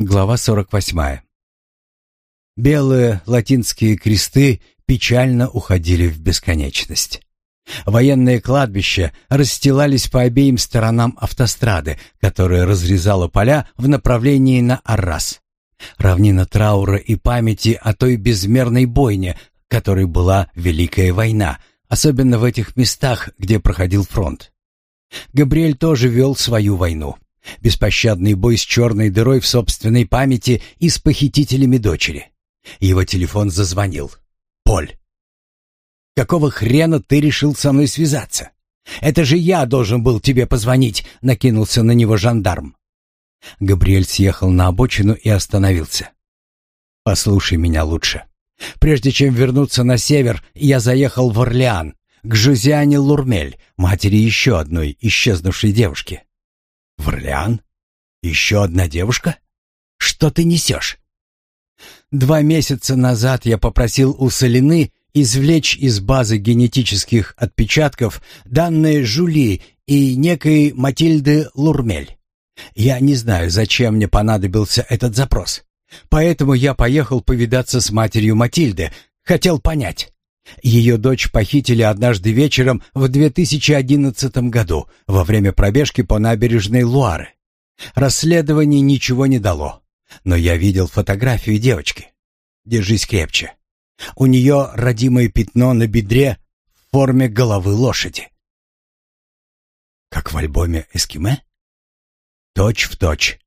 Глава 48. Белые латинские кресты печально уходили в бесконечность. Военные кладбища расстилались по обеим сторонам автострады, которая разрезала поля в направлении на Аррас. Равнина траура и памяти о той безмерной бойне, которой была Великая война, особенно в этих местах, где проходил фронт. Габриэль тоже вел свою войну. Беспощадный бой с черной дырой в собственной памяти и с похитителями дочери. Его телефон зазвонил. «Поль!» «Какого хрена ты решил со мной связаться? Это же я должен был тебе позвонить!» — накинулся на него жандарм. Габриэль съехал на обочину и остановился. «Послушай меня лучше. Прежде чем вернуться на север, я заехал в Орлеан, к Жузиане Лурмель, матери еще одной исчезнувшей девушки. Врлян, Еще одна девушка? Что ты несешь? Два месяца назад я попросил у Солины извлечь из базы генетических отпечатков данные Жули и некой Матильды Лурмель. Я не знаю, зачем мне понадобился этот запрос. Поэтому я поехал повидаться с матерью Матильды, хотел понять. Ее дочь похитили однажды вечером в 2011 году во время пробежки по набережной Луары. Расследование ничего не дало, но я видел фотографию девочки. Держись крепче. У нее родимое пятно на бедре в форме головы лошади. Как в альбоме «Эскиме»? Точь в точь.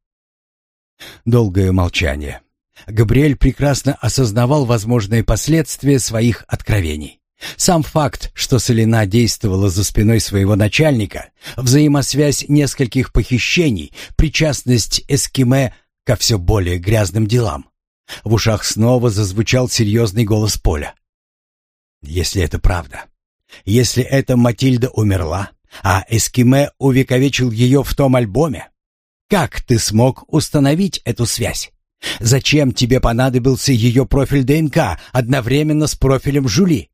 Долгое молчание. Габриэль прекрасно осознавал возможные последствия своих откровений. Сам факт, что Солина действовала за спиной своего начальника, взаимосвязь нескольких похищений, причастность Эскиме ко все более грязным делам. В ушах снова зазвучал серьезный голос Поля. «Если это правда, если эта Матильда умерла, а Эскиме увековечил ее в том альбоме, как ты смог установить эту связь?» Зачем тебе понадобился ее профиль ДНК одновременно с профилем Жули?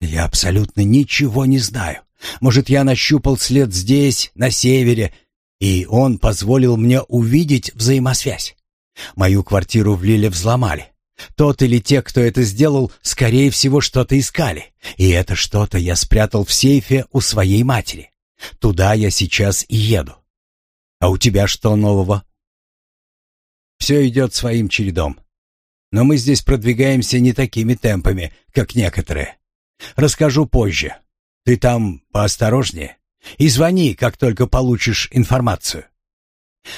Я абсолютно ничего не знаю. Может, я нащупал след здесь, на севере, и он позволил мне увидеть взаимосвязь. Мою квартиру в Лиле взломали. Тот или те, кто это сделал, скорее всего, что-то искали. И это что-то я спрятал в сейфе у своей матери. Туда я сейчас и еду. А у тебя что нового? Все идет своим чередом. Но мы здесь продвигаемся не такими темпами, как некоторые. Расскажу позже. Ты там поосторожнее. И звони, как только получишь информацию.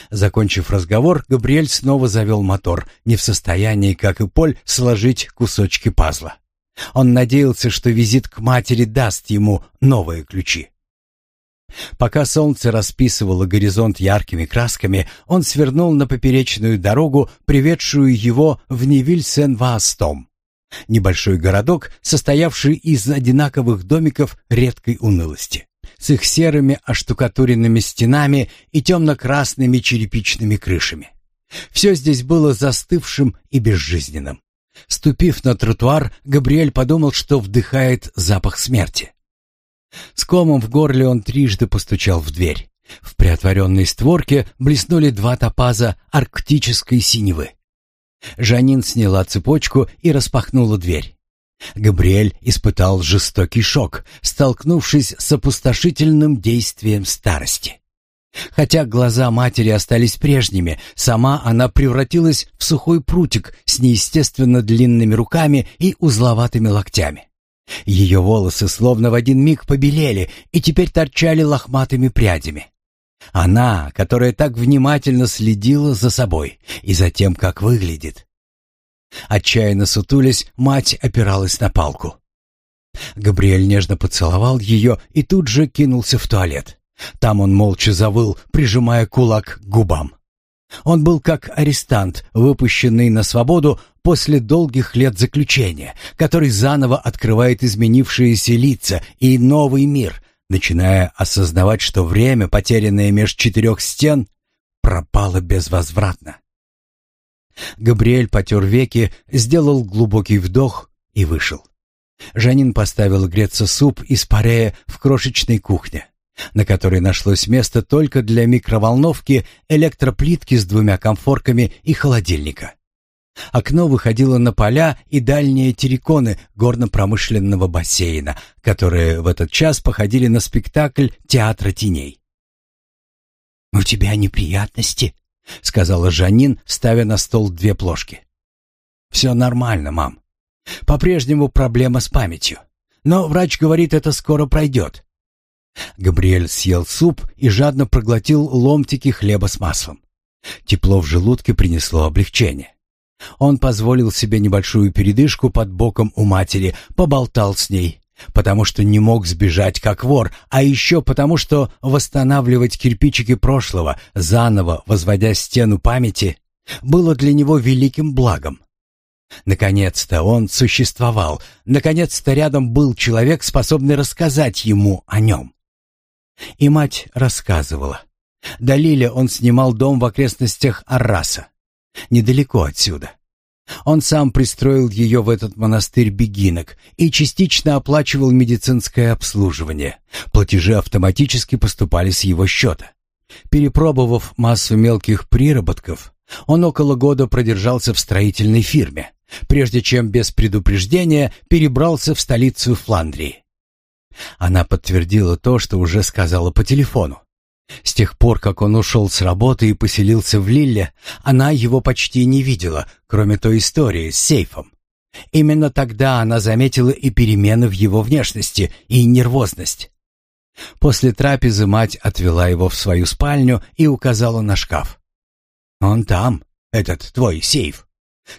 Закончив разговор, Габриэль снова завел мотор, не в состоянии, как и Поль, сложить кусочки пазла. Он надеялся, что визит к матери даст ему новые ключи. Пока солнце расписывало горизонт яркими красками, он свернул на поперечную дорогу, приведшую его в Невиль-Сен-Ваастом. Небольшой городок, состоявший из одинаковых домиков редкой унылости, с их серыми оштукатуренными стенами и темно-красными черепичными крышами. Все здесь было застывшим и безжизненным. Ступив на тротуар, Габриэль подумал, что вдыхает запах смерти. С комом в горле он трижды постучал в дверь. В приотворенной створке блеснули два топаза арктической синевы. Жанин сняла цепочку и распахнула дверь. Габриэль испытал жестокий шок, столкнувшись с опустошительным действием старости. Хотя глаза матери остались прежними, сама она превратилась в сухой прутик с неестественно длинными руками и узловатыми локтями. Ее волосы словно в один миг побелели и теперь торчали лохматыми прядями. Она, которая так внимательно следила за собой и за тем, как выглядит. Отчаянно сутулясь, мать опиралась на палку. Габриэль нежно поцеловал ее и тут же кинулся в туалет. Там он молча завыл, прижимая кулак к губам. Он был как арестант, выпущенный на свободу, после долгих лет заключения, который заново открывает изменившиеся лица и новый мир, начиная осознавать, что время, потерянное меж четырех стен, пропало безвозвратно. Габриэль потер веки, сделал глубокий вдох и вышел. Жанин поставил греться суп испаряя в крошечной кухне, на которой нашлось место только для микроволновки, электроплитки с двумя комфорками и холодильника. Окно выходило на поля и дальние терриконы горно-промышленного бассейна, которые в этот час походили на спектакль театра теней. «У тебя неприятности?» — сказала Жанин, ставя на стол две плошки. «Все нормально, мам. По-прежнему проблема с памятью. Но врач говорит, это скоро пройдет». Габриэль съел суп и жадно проглотил ломтики хлеба с маслом. Тепло в желудке принесло облегчение. Он позволил себе небольшую передышку под боком у матери, поболтал с ней, потому что не мог сбежать как вор, а еще потому что восстанавливать кирпичики прошлого, заново возводя стену памяти, было для него великим благом. Наконец-то он существовал, наконец-то рядом был человек, способный рассказать ему о нем. И мать рассказывала. Далиле он снимал дом в окрестностях Арраса недалеко отсюда. Он сам пристроил ее в этот монастырь бегинок и частично оплачивал медицинское обслуживание. Платежи автоматически поступали с его счета. Перепробовав массу мелких приработков, он около года продержался в строительной фирме, прежде чем без предупреждения перебрался в столицу Фландрии. Она подтвердила то, что уже сказала по телефону. С тех пор, как он ушел с работы и поселился в Лилле, она его почти не видела, кроме той истории с сейфом. Именно тогда она заметила и перемены в его внешности, и нервозность. После трапезы мать отвела его в свою спальню и указала на шкаф. «Он там, этот твой сейф.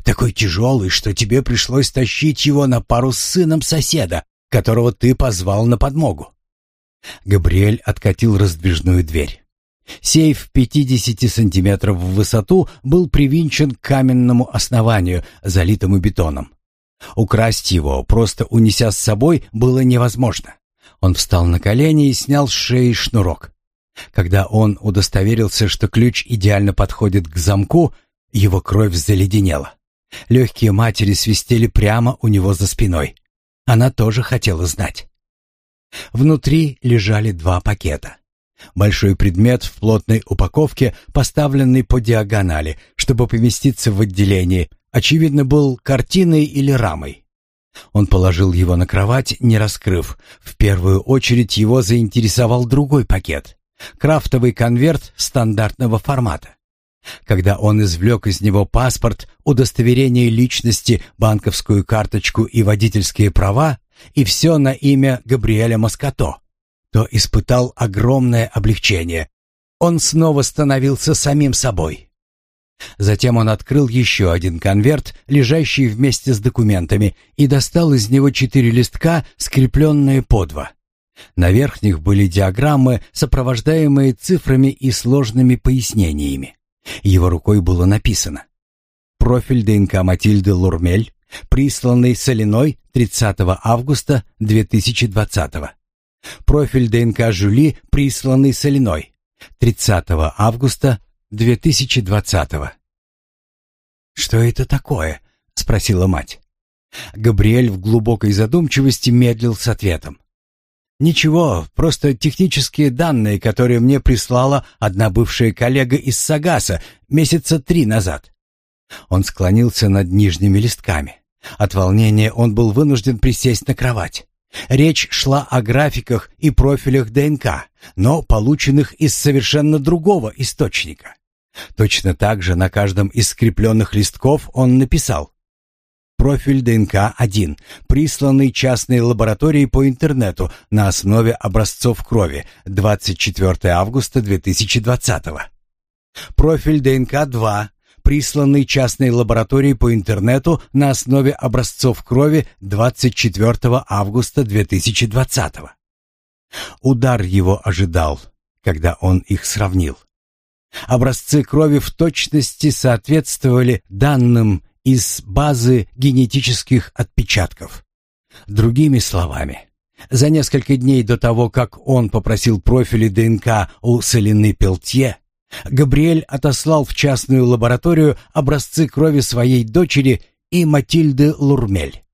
Такой тяжелый, что тебе пришлось тащить его на пару с сыном соседа, которого ты позвал на подмогу. Габриэль откатил раздвижную дверь. Сейф 50 сантиметров в высоту был привинчен к каменному основанию, залитому бетоном. Украсть его, просто унеся с собой, было невозможно. Он встал на колени и снял с шеи шнурок. Когда он удостоверился, что ключ идеально подходит к замку, его кровь заледенела. Легкие матери свистели прямо у него за спиной. Она тоже хотела знать. Внутри лежали два пакета. Большой предмет в плотной упаковке, поставленный по диагонали, чтобы поместиться в отделении, очевидно, был картиной или рамой. Он положил его на кровать, не раскрыв. В первую очередь его заинтересовал другой пакет. Крафтовый конверт стандартного формата. Когда он извлек из него паспорт, удостоверение личности, банковскую карточку и водительские права, и все на имя Габриэля Маскато, то испытал огромное облегчение. Он снова становился самим собой. Затем он открыл еще один конверт, лежащий вместе с документами, и достал из него четыре листка, скрепленные по два. На верхних были диаграммы, сопровождаемые цифрами и сложными пояснениями. Его рукой было написано «Профиль ДНК Матильды Лурмель, присланный Солиной 30 августа 2020 Профиль ДНК Жюли, присланный Солиной 30 августа 2020 «Что это такое?» — спросила мать. Габриэль в глубокой задумчивости медлил с ответом. «Ничего, просто технические данные, которые мне прислала одна бывшая коллега из Сагаса месяца три назад». Он склонился над нижними листками. От волнения он был вынужден присесть на кровать. Речь шла о графиках и профилях ДНК, но полученных из совершенно другого источника. Точно так же на каждом из скрепленных листков он написал «Профиль ДНК-1, присланный частной лабораторией по интернету на основе образцов крови 24 августа 2020 -го. Профиль ДНК-2, присланный частной лаборатории по интернету на основе образцов крови 24 августа 2020 -го. Удар его ожидал, когда он их сравнил. Образцы крови в точности соответствовали данным из базы генетических отпечатков. Другими словами, за несколько дней до того, как он попросил профили ДНК у Селины Пелтье, Габриэль отослал в частную лабораторию образцы крови своей дочери и Матильды Лурмель.